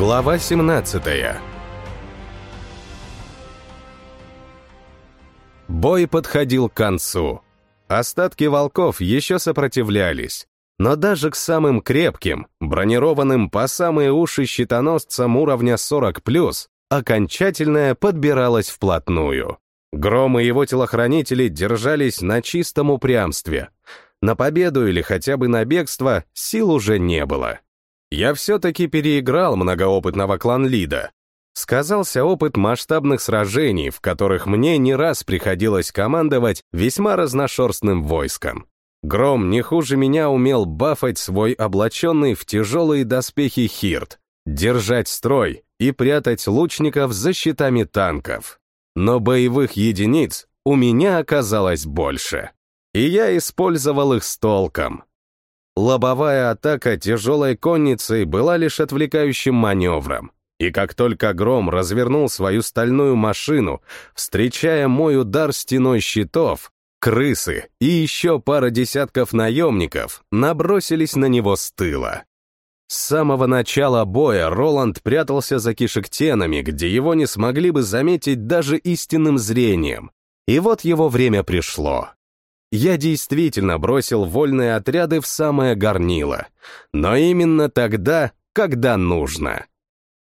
Глава 17 Бой подходил к концу. Остатки волков еще сопротивлялись, но даже к самым крепким, бронированным по самые уши щитоносцам уровня 40+, окончательная подбиралась вплотную. Гром и его телохранители держались на чистом упрямстве. На победу или хотя бы на бегство сил уже не было. Я все-таки переиграл многоопытного клан-лида. Сказался опыт масштабных сражений, в которых мне не раз приходилось командовать весьма разношерстным войском. Гром не хуже меня умел бафать свой облаченный в тяжелые доспехи хирт, держать строй и прятать лучников за щитами танков. Но боевых единиц у меня оказалось больше. И я использовал их с толком, Лобовая атака тяжелой конницей была лишь отвлекающим маневром. И как только Гром развернул свою стальную машину, встречая мой удар стеной щитов, крысы и еще пара десятков наемников набросились на него с тыла. С самого начала боя Роланд прятался за кишектенами, где его не смогли бы заметить даже истинным зрением. И вот его время пришло. Я действительно бросил вольные отряды в самое горнило, но именно тогда, когда нужно.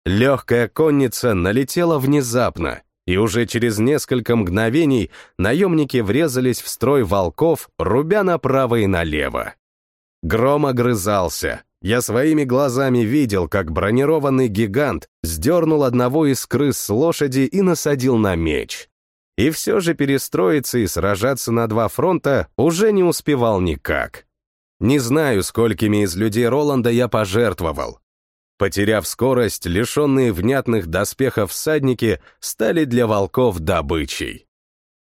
Легкая конница налетела внезапно, и уже через несколько мгновений наемники врезались в строй волков, рубя направо и налево. Гром огрызался. Я своими глазами видел, как бронированный гигант сдернул одного из крыс с лошади и насадил на меч. И все же перестроиться и сражаться на два фронта уже не успевал никак. Не знаю, сколькими из людей Роланда я пожертвовал. Потеряв скорость, лишенные внятных доспехов всадники стали для волков добычей.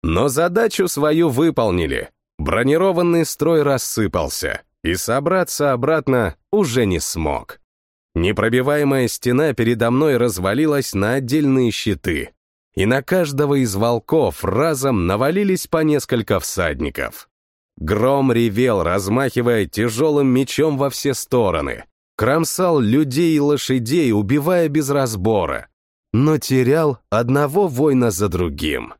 Но задачу свою выполнили. Бронированный строй рассыпался, и собраться обратно уже не смог. Непробиваемая стена передо мной развалилась на отдельные щиты и на каждого из волков разом навалились по несколько всадников. Гром ревел, размахивая тяжелым мечом во все стороны, кромсал людей и лошадей, убивая без разбора, но терял одного воина за другим.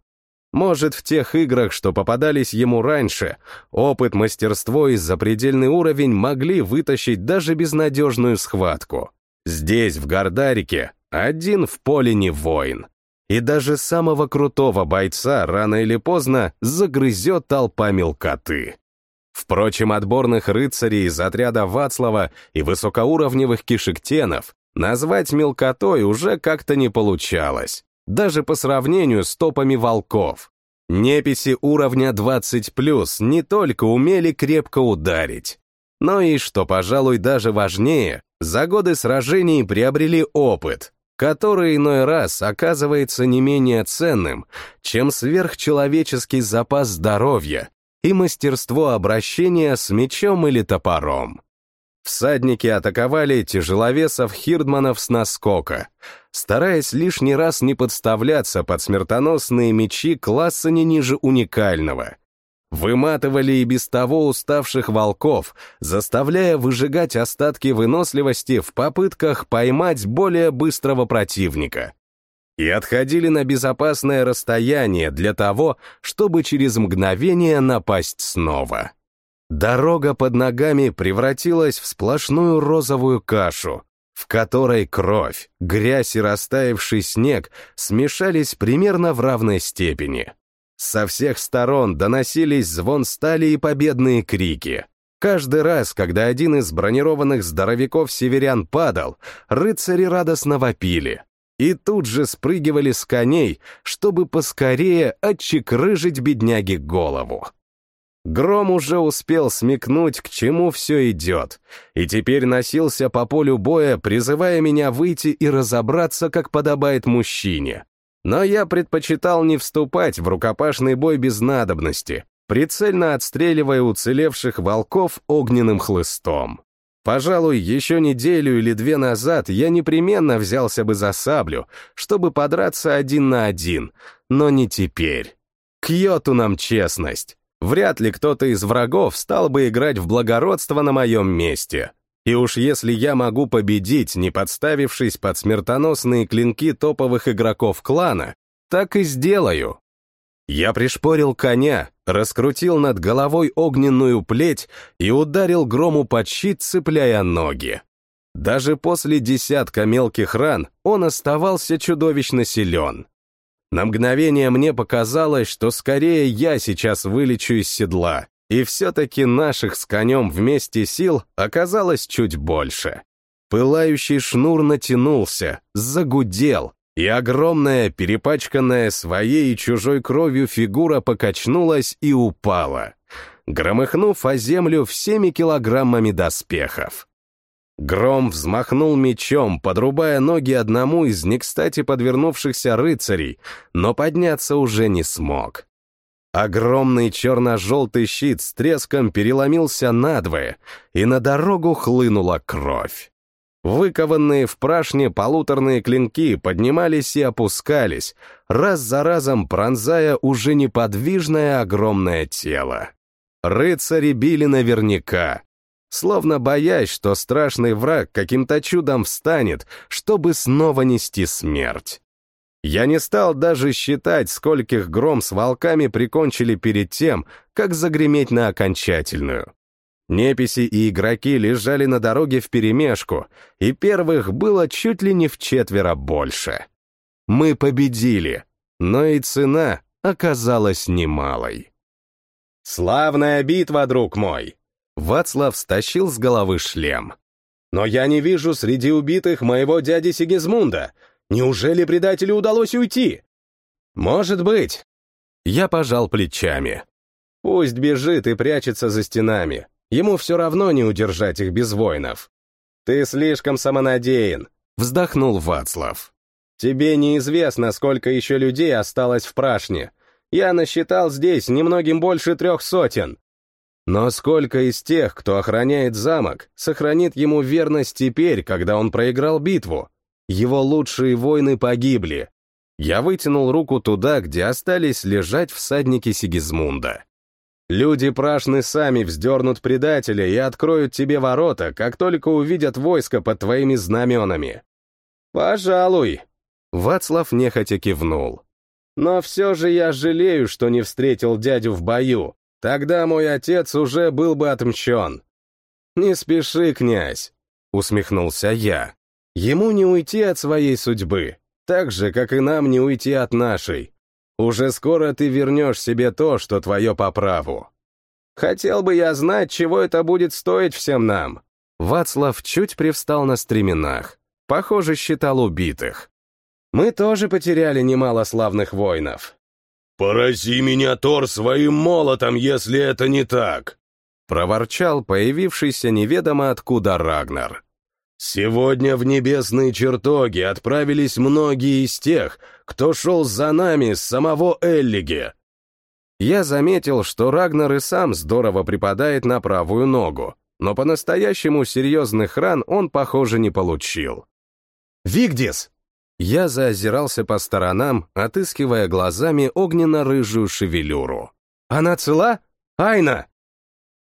Может, в тех играх, что попадались ему раньше, опыт, мастерство и запредельный уровень могли вытащить даже безнадежную схватку. Здесь, в Гордарике, один в поле не воин и даже самого крутого бойца рано или поздно загрызет толпа мелкоты. Впрочем, отборных рыцарей из отряда Вацлава и высокоуровневых кишектенов назвать мелкотой уже как-то не получалось, даже по сравнению с топами волков. Неписи уровня 20+, не только умели крепко ударить, но и, что, пожалуй, даже важнее, за годы сражений приобрели опыт, который иной раз оказывается не менее ценным, чем сверхчеловеческий запас здоровья и мастерство обращения с мечом или топором. Всадники атаковали тяжеловесов Хирдманов с наскока, стараясь лишний раз не подставляться под смертоносные мечи класса не ниже уникального, Выматывали и без того уставших волков, заставляя выжигать остатки выносливости в попытках поймать более быстрого противника. И отходили на безопасное расстояние для того, чтобы через мгновение напасть снова. Дорога под ногами превратилась в сплошную розовую кашу, в которой кровь, грязь и растаявший снег смешались примерно в равной степени. Со всех сторон доносились звон стали и победные крики. Каждый раз, когда один из бронированных здоровяков северян падал, рыцари радостно вопили. И тут же спрыгивали с коней, чтобы поскорее отчекрыжить бедняге голову. Гром уже успел смекнуть, к чему все идет, и теперь носился по полю боя, призывая меня выйти и разобраться, как подобает мужчине. Но я предпочитал не вступать в рукопашный бой без надобности, прицельно отстреливая уцелевших волков огненным хлыстом. Пожалуй, еще неделю или две назад я непременно взялся бы за саблю, чтобы подраться один на один, но не теперь. К йоту нам честность. Вряд ли кто-то из врагов стал бы играть в благородство на моем месте. И уж если я могу победить, не подставившись под смертоносные клинки топовых игроков клана, так и сделаю. Я пришпорил коня, раскрутил над головой огненную плеть и ударил грому под щит, цепляя ноги. Даже после десятка мелких ран он оставался чудовищно силен. На мгновение мне показалось, что скорее я сейчас вылечу из седла, и все-таки наших с конем вместе сил оказалось чуть больше. Пылающий шнур натянулся, загудел, и огромная, перепачканная своей и чужой кровью фигура покачнулась и упала, громыхнув о землю всеми килограммами доспехов. Гром взмахнул мечом, подрубая ноги одному из не кстати подвернувшихся рыцарей, но подняться уже не смог. Огромный черно-желтый щит с треском переломился надвое, и на дорогу хлынула кровь. Выкованные в прашне полуторные клинки поднимались и опускались, раз за разом пронзая уже неподвижное огромное тело. Рыцари били наверняка, словно боясь, что страшный враг каким-то чудом встанет, чтобы снова нести смерть. Я не стал даже считать, скольких гром с волками прикончили перед тем, как загреметь на окончательную. Неписи и игроки лежали на дороге вперемешку, и первых было чуть ли не в четверо больше. Мы победили, но и цена оказалась немалой. «Славная битва, друг мой!» Вацлав стащил с головы шлем. «Но я не вижу среди убитых моего дяди Сигизмунда. Неужели предателю удалось уйти?» «Может быть». Я пожал плечами. «Пусть бежит и прячется за стенами. Ему все равно не удержать их без воинов». «Ты слишком самонадеян», — вздохнул Вацлав. «Тебе неизвестно, сколько еще людей осталось в прашне. Я насчитал здесь немногим больше трех сотен. Но сколько из тех, кто охраняет замок, сохранит ему верность теперь, когда он проиграл битву? Его лучшие воины погибли. Я вытянул руку туда, где остались лежать всадники Сигизмунда. Люди прашны сами вздернут предателя и откроют тебе ворота, как только увидят войско под твоими знаменами. Пожалуй. Вацлав нехотя кивнул. Но все же я жалею, что не встретил дядю в бою. Тогда мой отец уже был бы отмщен. «Не спеши, князь», — усмехнулся я. «Ему не уйти от своей судьбы, так же, как и нам не уйти от нашей. Уже скоро ты вернешь себе то, что твое по праву. Хотел бы я знать, чего это будет стоить всем нам». Вацлав чуть привстал на стременах. Похоже, считал убитых. «Мы тоже потеряли немало славных воинов. «Порази меня, Тор, своим молотом, если это не так!» проворчал появившийся неведомо откуда Рагнар. «Сегодня в небесные чертоги отправились многие из тех, кто шел за нами с самого Эллиги». Я заметил, что Рагнар и сам здорово припадает на правую ногу, но по-настоящему серьезных ран он, похоже, не получил. «Вигдис!» Я заозирался по сторонам, отыскивая глазами огненно-рыжую шевелюру. «Она цела? Айна!»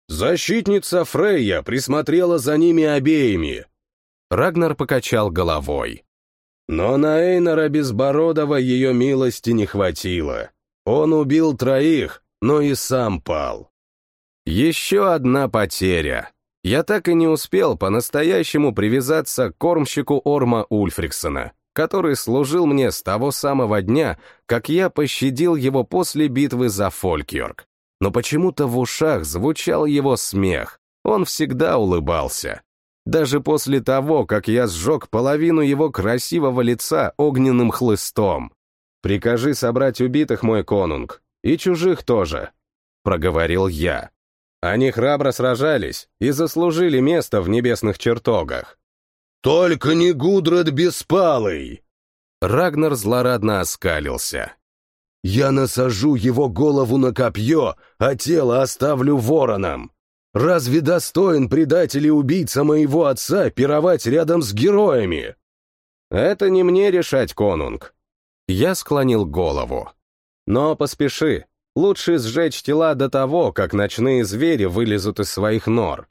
«Защитница Фрейя присмотрела за ними обеими!» Рагнар покачал головой. «Но на Эйнора Безбородова ее милости не хватило. Он убил троих, но и сам пал». Еще одна потеря. Я так и не успел по-настоящему привязаться к кормщику Орма Ульфриксона который служил мне с того самого дня, как я пощадил его после битвы за Фолькьорк. Но почему-то в ушах звучал его смех, он всегда улыбался. Даже после того, как я сжег половину его красивого лица огненным хлыстом. «Прикажи собрать убитых, мой конунг, и чужих тоже», — проговорил я. Они храбро сражались и заслужили место в небесных чертогах. «Только не Гудред Беспалый!» Рагнар злорадно оскалился. «Я насажу его голову на копье, а тело оставлю вороном. Разве достоин предатель и убийца моего отца пировать рядом с героями?» «Это не мне решать, конунг». Я склонил голову. «Но поспеши, лучше сжечь тела до того, как ночные звери вылезут из своих нор.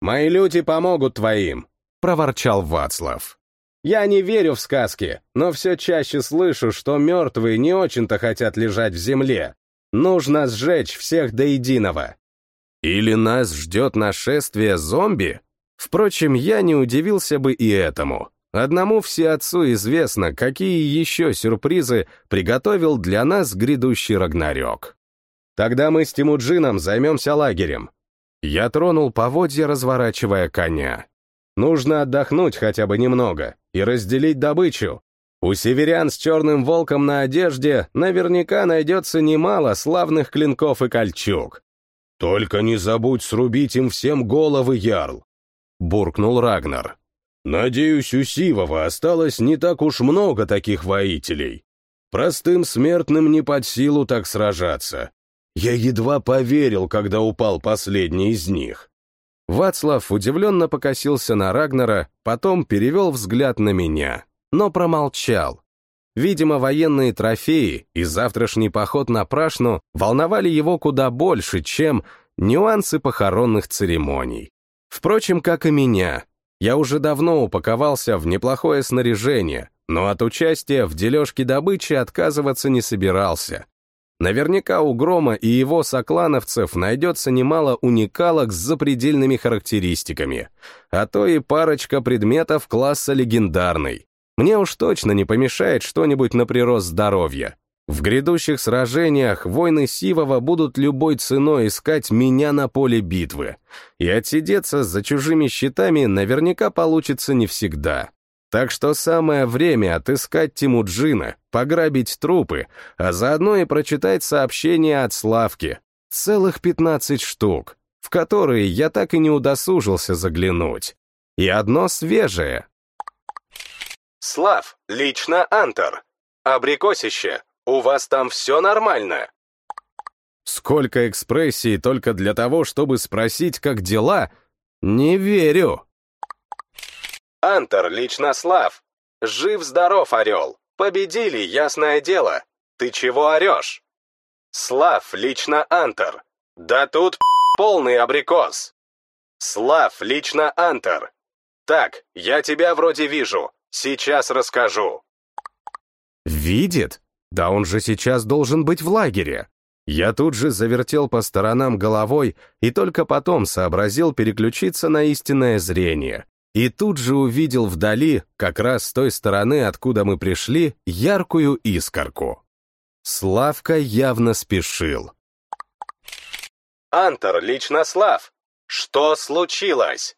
мои люди помогут твоим», — проворчал Вацлав. «Я не верю в сказки, но все чаще слышу, что мертвые не очень-то хотят лежать в земле. Нужно сжечь всех до единого». Или нас ждет нашествие зомби? Впрочем, я не удивился бы и этому. Одному всеотцу известно, какие еще сюрпризы приготовил для нас грядущий Рагнарёк. Тогда мы с Тимуджином займемся лагерем. Я тронул поводья, разворачивая коня. Нужно отдохнуть хотя бы немного и разделить добычу. У северян с черным волком на одежде наверняка найдется немало славных клинков и кольчуг. «Только не забудь срубить им всем головы, Ярл!» — буркнул Рагнар. Надеюсь, у Сивова осталось не так уж много таких воителей. Простым смертным не под силу так сражаться. Я едва поверил, когда упал последний из них. Вацлав удивленно покосился на Рагнара, потом перевел взгляд на меня, но промолчал. Видимо, военные трофеи и завтрашний поход на Прашну волновали его куда больше, чем нюансы похоронных церемоний. Впрочем, как и меня, я уже давно упаковался в неплохое снаряжение, но от участия в дележке добычи отказываться не собирался. Наверняка у Грома и его соклановцев найдется немало уникалок с запредельными характеристиками, а то и парочка предметов класса легендарный. Мне уж точно не помешает что-нибудь на прирост здоровья. В грядущих сражениях войны Сивова будут любой ценой искать меня на поле битвы, и отсидеться за чужими щитами наверняка получится не всегда. Так что самое время отыскать Тимуджина, пограбить трупы, а заодно и прочитать сообщения от Славки. Целых 15 штук, в которые я так и не удосужился заглянуть. И одно свежее. Слав, лично Антер. Абрикосище, у вас там все нормально?» Сколько экспрессий только для того, чтобы спросить, как дела? Не верю. Антер, лично Слав. Жив-здоров, Орел. Победили, ясное дело. Ты чего орешь? Слав, лично Антер. Да тут полный абрикос. Слав, лично Антер. Так, я тебя вроде вижу. Сейчас расскажу. Видит? Да он же сейчас должен быть в лагере. Я тут же завертел по сторонам головой и только потом сообразил переключиться на истинное зрение. И тут же увидел вдали, как раз с той стороны, откуда мы пришли, яркую искорку. Славка явно спешил. «Антер, лично Слав! Что случилось?»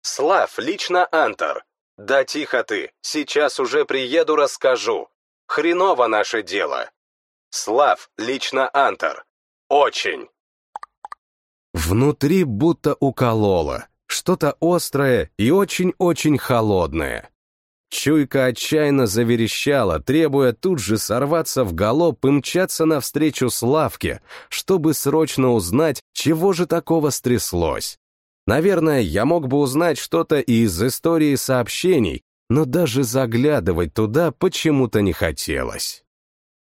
«Слав, лично Антер! Да тихо ты, сейчас уже приеду, расскажу. Хреново наше дело. Слав, лично Антер. Очень. Внутри будто укололо. Что-то острое и очень-очень холодное. Чуйка отчаянно заверещала, требуя тут же сорваться в галоп и мчаться навстречу Славке, чтобы срочно узнать, чего же такого стряслось. Наверное, я мог бы узнать что-то из истории сообщений, но даже заглядывать туда почему-то не хотелось.